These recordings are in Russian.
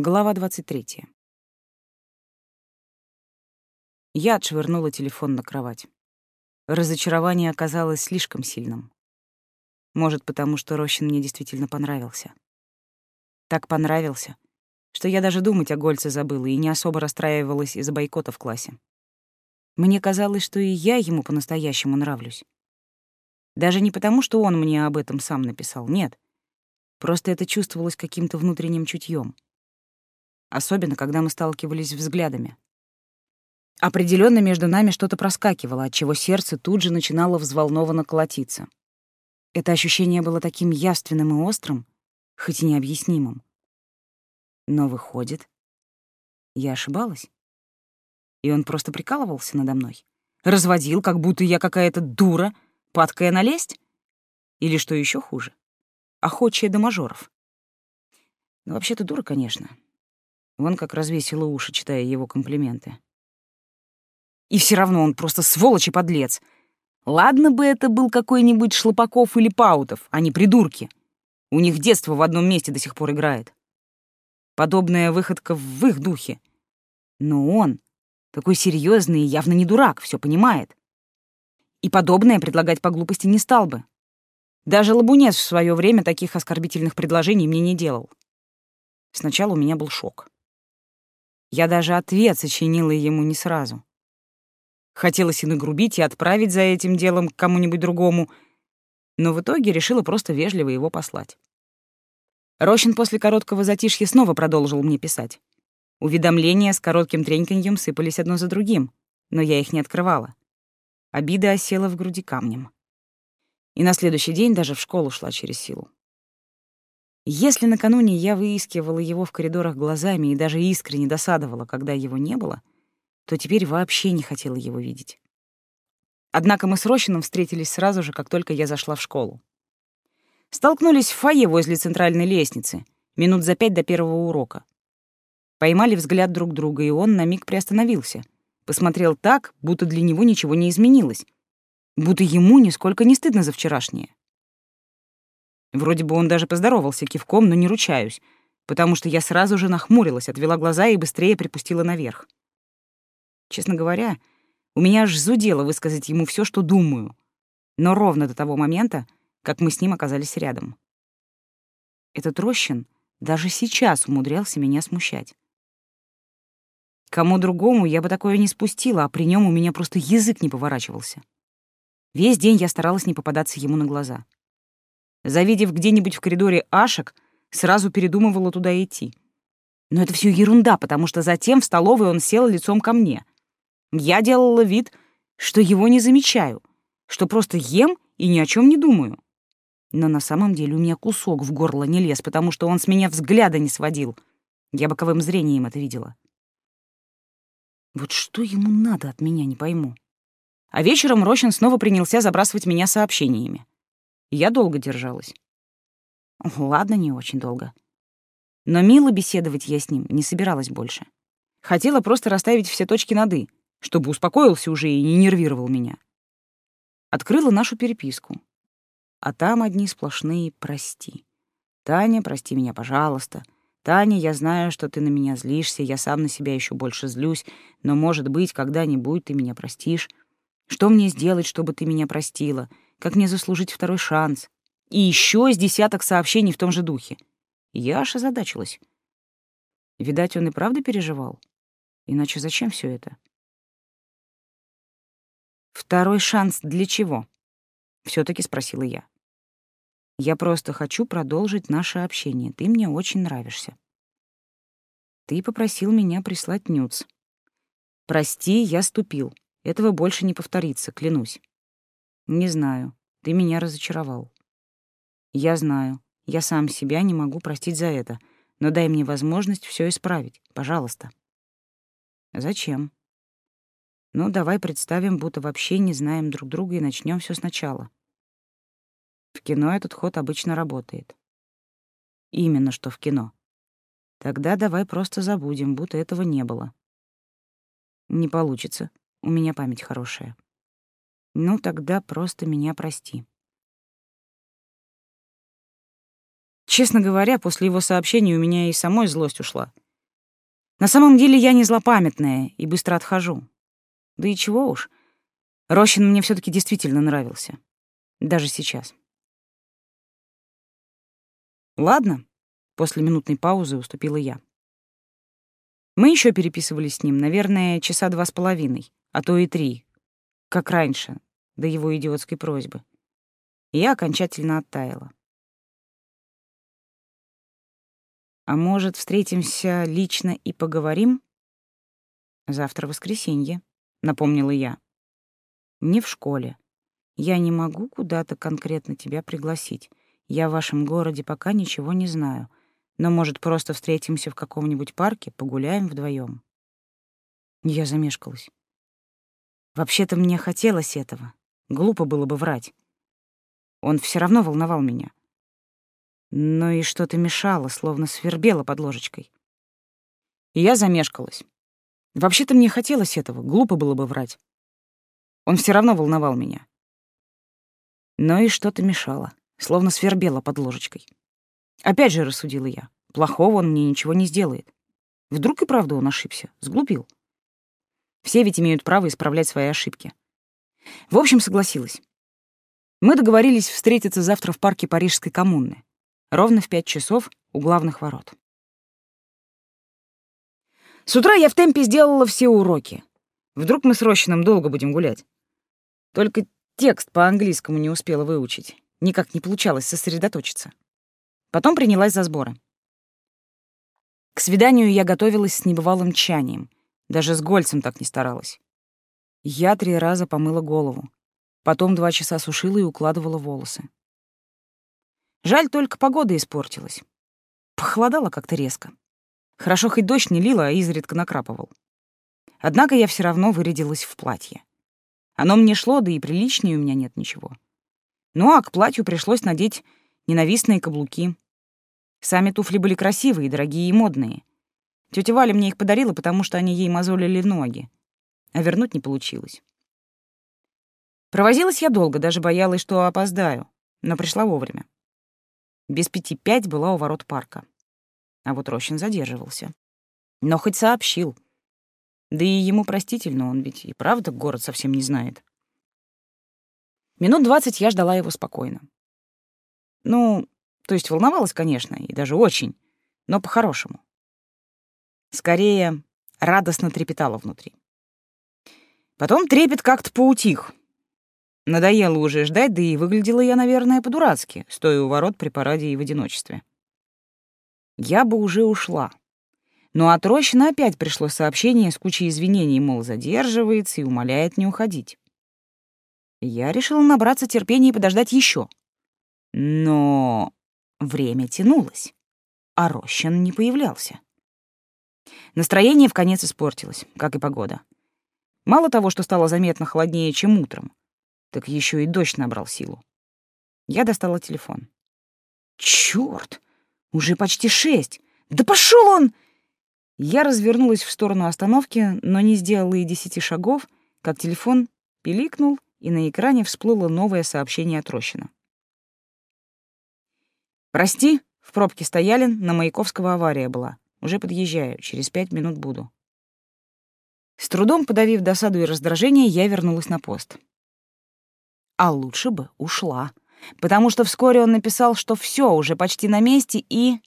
Глава 23. Я отшвырнула телефон на кровать. Разочарование оказалось слишком сильным. Может, потому что Рощин мне действительно понравился. Так понравился, что я даже думать о Гольце забыла и не особо расстраивалась из-за бойкота в классе. Мне казалось, что и я ему по-настоящему нравлюсь. Даже не потому, что он мне об этом сам написал, нет. Просто это чувствовалось каким-то внутренним чутьем особенно когда мы сталкивались взглядами. Определенно между нами что-то проскакивало, от чего сердце тут же начинало взволнованно колотиться. Это ощущение было таким явственным и острым, хоть и необъяснимым. Но выходит, я ошибалась. И он просто прикалывался надо мной. Разводил, как будто я какая-то дура, падкая налезть? Или что еще хуже, охочая до мажоров. Ну, вообще-то дура, конечно. Вон как развесила уши, читая его комплименты. И все равно он просто сволочь и подлец. Ладно бы это был какой-нибудь Шлопаков или Паутов, а не придурки. У них детство в одном месте до сих пор играет. Подобная выходка в их духе. Но он такой серьезный и явно не дурак, все понимает. И подобное предлагать по глупости не стал бы. Даже Лабунец в свое время таких оскорбительных предложений мне не делал. Сначала у меня был шок. Я даже ответ сочинила ему не сразу. Хотелось и нагрубить, и отправить за этим делом к кому-нибудь другому, но в итоге решила просто вежливо его послать. Рощин после короткого затишья снова продолжил мне писать. Уведомления с коротким треньканьем сыпались одно за другим, но я их не открывала. Обида осела в груди камнем. И на следующий день даже в школу шла через силу. Если накануне я выискивала его в коридорах глазами и даже искренне досадовала, когда его не было, то теперь вообще не хотела его видеть. Однако мы с Рощином встретились сразу же, как только я зашла в школу. Столкнулись в фойе возле центральной лестницы, минут за пять до первого урока. Поймали взгляд друг друга, и он на миг приостановился. Посмотрел так, будто для него ничего не изменилось, будто ему нисколько не стыдно за вчерашнее. Вроде бы он даже поздоровался кивком, но не ручаюсь, потому что я сразу же нахмурилась, отвела глаза и быстрее припустила наверх. Честно говоря, у меня аж зудело высказать ему все, что думаю, но ровно до того момента, как мы с ним оказались рядом. Этот Рощин даже сейчас умудрялся меня смущать. Кому другому я бы такое не спустила, а при нем у меня просто язык не поворачивался. Весь день я старалась не попадаться ему на глаза — Завидев где-нибудь в коридоре Ашек, сразу передумывала туда идти. Но это все ерунда, потому что затем в столовой он сел лицом ко мне. Я делала вид, что его не замечаю, что просто ем и ни о чем не думаю. Но на самом деле у меня кусок в горло не лез, потому что он с меня взгляда не сводил. Я боковым зрением это видела. Вот что ему надо от меня, не пойму. А вечером Рощин снова принялся забрасывать меня сообщениями. Я долго держалась. Ладно, не очень долго. Но мило беседовать я с ним не собиралась больше. Хотела просто расставить все точки над «и», чтобы успокоился уже и не нервировал меня. Открыла нашу переписку. А там одни сплошные «прости». «Таня, прости меня, пожалуйста». «Таня, я знаю, что ты на меня злишься, я сам на себя еще больше злюсь, но, может быть, когда-нибудь ты меня простишь. Что мне сделать, чтобы ты меня простила? Как мне заслужить второй шанс. И еще с десяток сообщений в том же духе. Я аж озадачилась. Видать, он и правда переживал. Иначе зачем все это? «Второй шанс для чего?» — все таки спросила я. «Я просто хочу продолжить наше общение. Ты мне очень нравишься». Ты попросил меня прислать нюц. Прости, я ступил. Этого больше не повторится, клянусь. Не знаю. Ты меня разочаровал. Я знаю. Я сам себя не могу простить за это. Но дай мне возможность все исправить. Пожалуйста. Зачем? Ну, давай представим, будто вообще не знаем друг друга и начнем все сначала. В кино этот ход обычно работает. Именно что в кино. Тогда давай просто забудем, будто этого не было. Не получится. У меня память хорошая. Ну, тогда просто меня прости. Честно говоря, после его сообщения у меня и самой злость ушла. На самом деле я не злопамятная и быстро отхожу. Да и чего уж. Рощин мне все таки действительно нравился. Даже сейчас. Ладно, после минутной паузы уступила я. Мы еще переписывались с ним, наверное, часа два с половиной, а то и три, как раньше, до его идиотской просьбы. Я окончательно оттаяла. А может, встретимся лично и поговорим? Завтра воскресенье, напомнила я. Не в школе. Я не могу куда-то конкретно тебя пригласить. Я в вашем городе пока ничего не знаю, но, может, просто встретимся в каком-нибудь парке, погуляем вдвоем. Я замешкалась. Вообще-то мне хотелось этого. Глупо было бы врать. Он все равно волновал меня. Но и что-то мешало, словно свербело под ложечкой. И я замешкалась. Вообще-то мне хотелось этого, глупо было бы врать. Он все равно волновал меня. Но и что-то мешало словно свербела под ложечкой. Опять же рассудила я. Плохого он мне ничего не сделает. Вдруг и правда он ошибся, сглупил. Все ведь имеют право исправлять свои ошибки. В общем, согласилась. Мы договорились встретиться завтра в парке Парижской коммуны. Ровно в пять часов у главных ворот. С утра я в темпе сделала все уроки. Вдруг мы с Рощиным долго будем гулять. Только текст по-английскому не успела выучить. Никак не получалось сосредоточиться. Потом принялась за сборы. К свиданию я готовилась с небывалым тщанием. Даже с Гольцем так не старалась. Я три раза помыла голову. Потом два часа сушила и укладывала волосы. Жаль, только погода испортилась. Похолодало как-то резко. Хорошо, хоть дождь не лила, а изредка накрапывал. Однако я все равно вырядилась в платье. Оно мне шло, да и приличнее у меня нет ничего. Ну а к платью пришлось надеть ненавистные каблуки. Сами туфли были красивые, дорогие и модные. Тётя Валя мне их подарила, потому что они ей мозолили ноги. А вернуть не получилось. Провозилась я долго, даже боялась, что опоздаю, но пришла вовремя. Без пяти пять была у ворот парка. А вот Рощин задерживался. Но хоть сообщил. Да и ему простительно, он ведь и правда город совсем не знает. Минут двадцать я ждала его спокойно. Ну, то есть волновалась, конечно, и даже очень, но по-хорошему. Скорее, радостно трепетала внутри. Потом трепет как-то поутих. Надоело уже ждать, да и выглядела я, наверное, по-дурацки, стоя у ворот при параде и в одиночестве. Я бы уже ушла. Но от Рощина опять пришло сообщение с кучей извинений, мол, задерживается и умоляет не уходить. Я решила набраться терпения и подождать еще. Но время тянулось, а Рощин не появлялся. Настроение в конец испортилось, как и погода. Мало того, что стало заметно холоднее, чем утром, так еще и дождь набрал силу. Я достала телефон. Черт, Уже почти шесть! Да пошел он! Я развернулась в сторону остановки, но не сделала и десяти шагов, как телефон пиликнул и на экране всплыло новое сообщение от Рощина. «Прости, в пробке стояли, на Маяковского авария была. Уже подъезжаю, через пять минут буду». С трудом подавив досаду и раздражение, я вернулась на пост. А лучше бы ушла, потому что вскоре он написал, что все уже почти на месте и...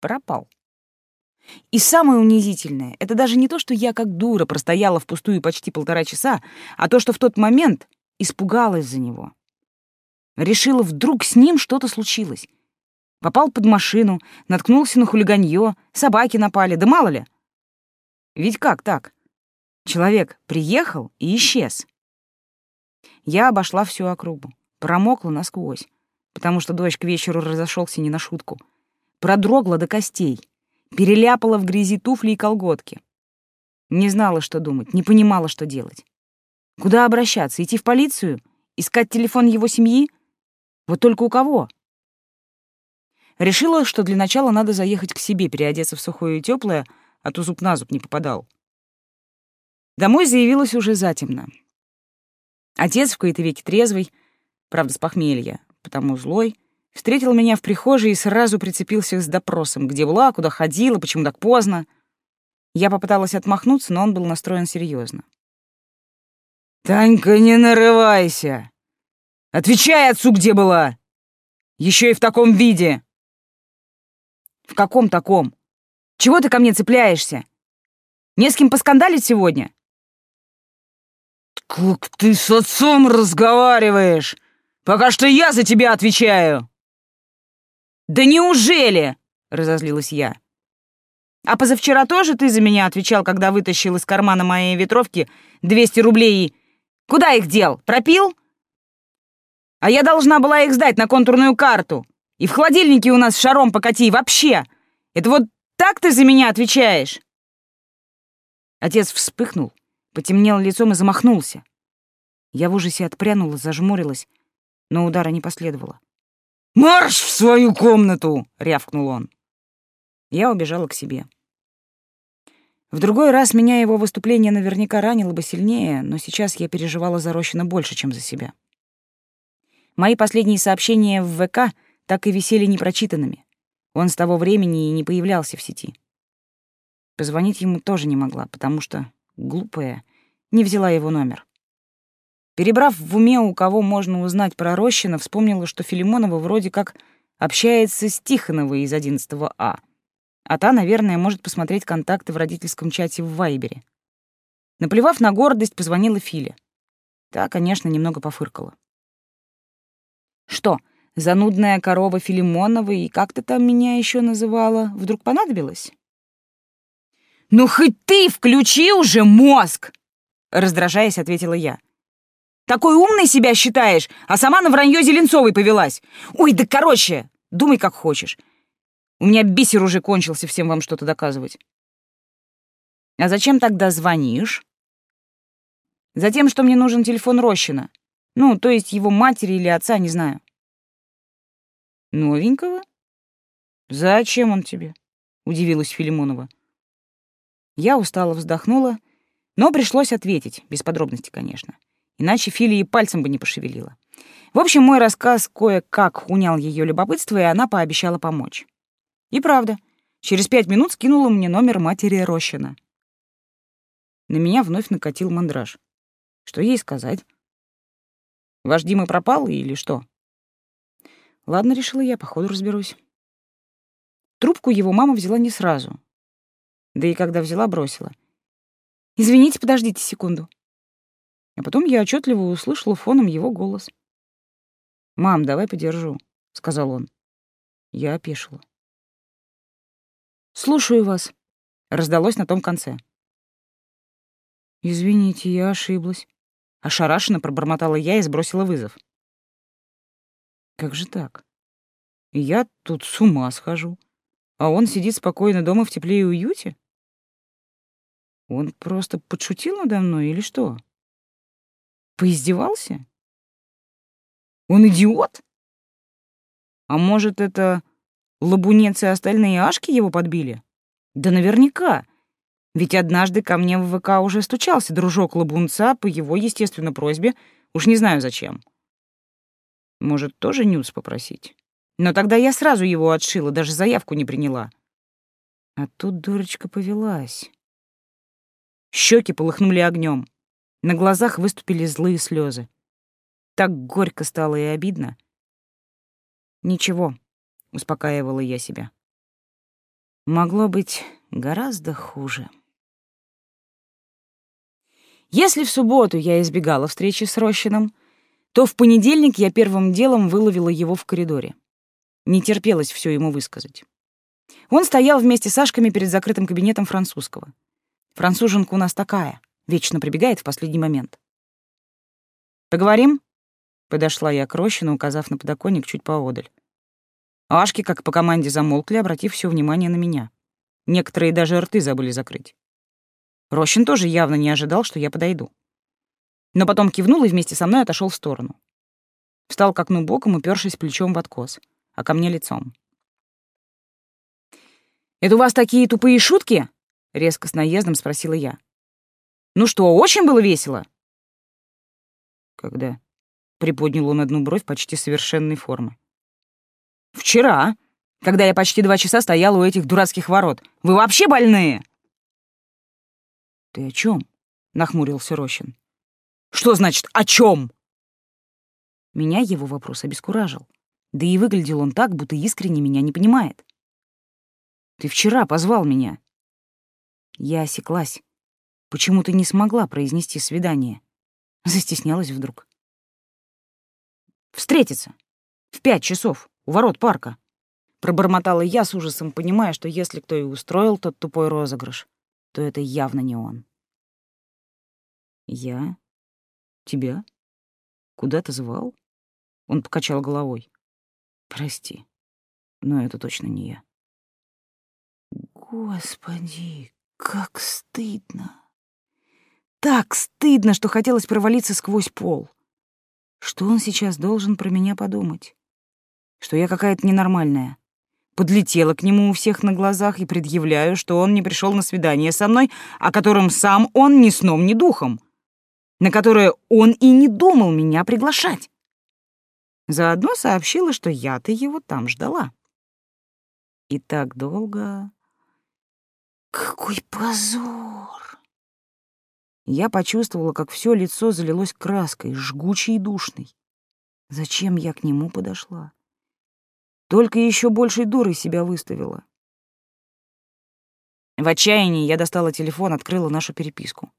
пропал. И самое унизительное — это даже не то, что я как дура простояла впустую почти полтора часа, а то, что в тот момент испугалась за него. Решила, вдруг с ним что-то случилось. Попал под машину, наткнулся на хулиганье, собаки напали, да мало ли. Ведь как так? Человек приехал и исчез. Я обошла всю округу, промокла насквозь, потому что дождь к вечеру разошелся не на шутку. Продрогла до костей переляпала в грязи туфли и колготки. Не знала, что думать, не понимала, что делать. Куда обращаться? Идти в полицию? Искать телефон его семьи? Вот только у кого? Решила, что для начала надо заехать к себе, переодеться в сухое и теплое, а то зуб на зуб не попадал. Домой заявилась уже затемно. Отец в кои-то веки трезвый, правда, с похмелья, потому злой — Встретил меня в прихожей и сразу прицепился с допросом, где была, куда ходила, почему так поздно. Я попыталась отмахнуться, но он был настроен серьезно. «Танька, не нарывайся! Отвечай отцу, где была! Еще и в таком виде!» «В каком таком? Чего ты ко мне цепляешься? Не с кем поскандалить сегодня?» «Как ты с отцом разговариваешь? Пока что я за тебя отвечаю!» «Да неужели?» — разозлилась я. «А позавчера тоже ты за меня отвечал, когда вытащил из кармана моей ветровки 200 рублей и... Куда их дел? Пропил? А я должна была их сдать на контурную карту. И в холодильнике у нас шаром покати вообще. Это вот так ты за меня отвечаешь?» Отец вспыхнул, потемнел лицом и замахнулся. Я в ужасе отпрянула, зажмурилась, но удара не последовало. «Марш в свою комнату!» — рявкнул он. Я убежала к себе. В другой раз меня его выступление наверняка ранило бы сильнее, но сейчас я переживала за Рощина больше, чем за себя. Мои последние сообщения в ВК так и висели непрочитанными. Он с того времени и не появлялся в сети. Позвонить ему тоже не могла, потому что, глупая, не взяла его номер. Перебрав в уме, у кого можно узнать про Рощина, вспомнила, что Филимонова вроде как общается с Тихоновой из 11 А. А та, наверное, может посмотреть контакты в родительском чате в Вайбере. Наплевав на гордость, позвонила Филе. Та, конечно, немного пофыркала. «Что, занудная корова Филимонова и как ты там меня еще называла, вдруг понадобилась?» «Ну хоть ты включи уже мозг!» Раздражаясь, ответила я. Такой умный себя считаешь, а сама на вранье Зеленцовой повелась. Ой, да короче, думай как хочешь. У меня бисер уже кончился всем вам что-то доказывать. А зачем тогда звонишь? Затем, что мне нужен телефон Рощина. Ну, то есть его матери или отца, не знаю. Новенького? Зачем он тебе? Удивилась Филимонова. Я устало вздохнула, но пришлось ответить, без подробностей, конечно иначе Фили пальцем бы не пошевелила. В общем, мой рассказ кое-как унял ее любопытство, и она пообещала помочь. И правда, через пять минут скинула мне номер матери Рощина. На меня вновь накатил мандраж. Что ей сказать? Ваш Дима пропал или что? Ладно, решила я, походу разберусь. Трубку его мама взяла не сразу. Да и когда взяла, бросила. «Извините, подождите секунду». А потом я отчетливо услышала фоном его голос. «Мам, давай подержу», — сказал он. Я опешила. «Слушаю вас», — раздалось на том конце. «Извините, я ошиблась», — ошарашенно пробормотала я и сбросила вызов. «Как же так? Я тут с ума схожу, а он сидит спокойно дома в тепле и уюте? Он просто подшутил надо мной или что?» Поиздевался? Он идиот? А может, это лабунец и остальные ашки его подбили? Да наверняка. Ведь однажды ко мне в ВК уже стучался дружок лабунца по его, естественно, просьбе, уж не знаю зачем. Может, тоже нюц попросить? Но тогда я сразу его отшила, даже заявку не приняла. А тут дурочка повелась. Щеки полыхнули огнем. На глазах выступили злые слезы. Так горько стало и обидно. «Ничего», — успокаивала я себя. «Могло быть гораздо хуже». Если в субботу я избегала встречи с Рощином, то в понедельник я первым делом выловила его в коридоре. Не терпелось все ему высказать. Он стоял вместе с Сашками перед закрытым кабинетом французского. Француженка у нас такая — Вечно прибегает в последний момент. «Поговорим?» — подошла я к Рощину, указав на подоконник чуть поодаль. Ашки, как по команде, замолкли, обратив все внимание на меня. Некоторые даже рты забыли закрыть. Рощин тоже явно не ожидал, что я подойду. Но потом кивнул и вместе со мной отошел в сторону. Встал к окну боком, упершись плечом в откос, а ко мне лицом. «Это у вас такие тупые шутки?» — резко с наездом спросила я. Ну что, очень было весело? Когда? Приподнял он одну бровь почти совершенной формы. Вчера, когда я почти два часа стояла у этих дурацких ворот. Вы вообще больные? Ты о чем? нахмурился Рощин. Что значит о чем? Меня его вопрос обескуражил. Да и выглядел он так, будто искренне меня не понимает. Ты вчера позвал меня. Я осеклась. Почему ты не смогла произнести свидание? Застеснялась вдруг. Встретиться. В пять часов. У ворот парка. Пробормотала я с ужасом, понимая, что если кто и устроил тот тупой розыгрыш, то это явно не он. Я? Тебя? Куда ты звал? Он покачал головой. Прости, но это точно не я. Господи, как стыдно. Так стыдно, что хотелось провалиться сквозь пол. Что он сейчас должен про меня подумать? Что я какая-то ненормальная. Подлетела к нему у всех на глазах и предъявляю, что он не пришел на свидание со мной, о котором сам он ни сном, ни духом, на которое он и не думал меня приглашать. Заодно сообщила, что я-то его там ждала. И так долго... Какой позор! Я почувствовала, как все лицо залилось краской, жгучей и душной. Зачем я к нему подошла? Только еще большей дурой себя выставила. В отчаянии я достала телефон, открыла нашу переписку.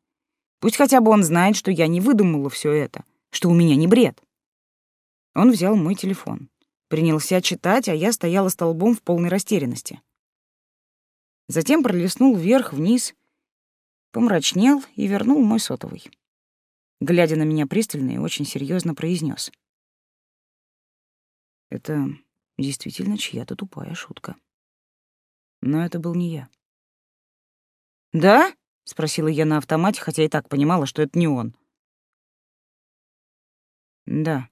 Пусть хотя бы он знает, что я не выдумала все это, что у меня не бред. Он взял мой телефон. Принялся читать, а я стояла столбом в полной растерянности. Затем пролистнул вверх-вниз, помрачнел и вернул мой сотовый. Глядя на меня пристально и очень серьезно произнес: «Это действительно чья-то тупая шутка. Но это был не я». «Да?» — спросила я на автомате, хотя и так понимала, что это не он. «Да»,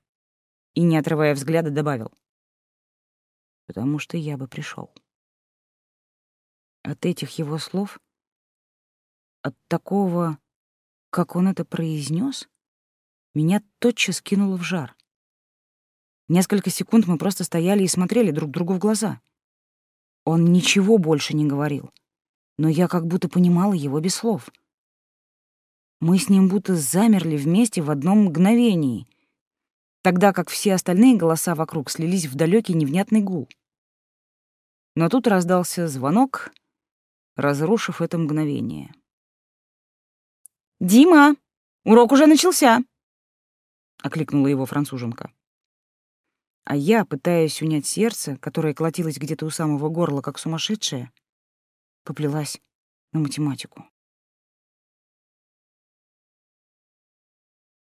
и, не отрывая взгляда, добавил. «Потому что я бы пришел. От этих его слов, от такого, как он это произнес, меня тотчас кинуло в жар. Несколько секунд мы просто стояли и смотрели друг другу в глаза. Он ничего больше не говорил, но я как будто понимала его без слов. Мы с ним будто замерли вместе в одном мгновении — тогда как все остальные голоса вокруг слились в далекий невнятный гул. Но тут раздался звонок, разрушив это мгновение. «Дима, урок уже начался!» — окликнула его француженка. А я, пытаясь унять сердце, которое колотилось где-то у самого горла, как сумасшедшее, поплелась на математику.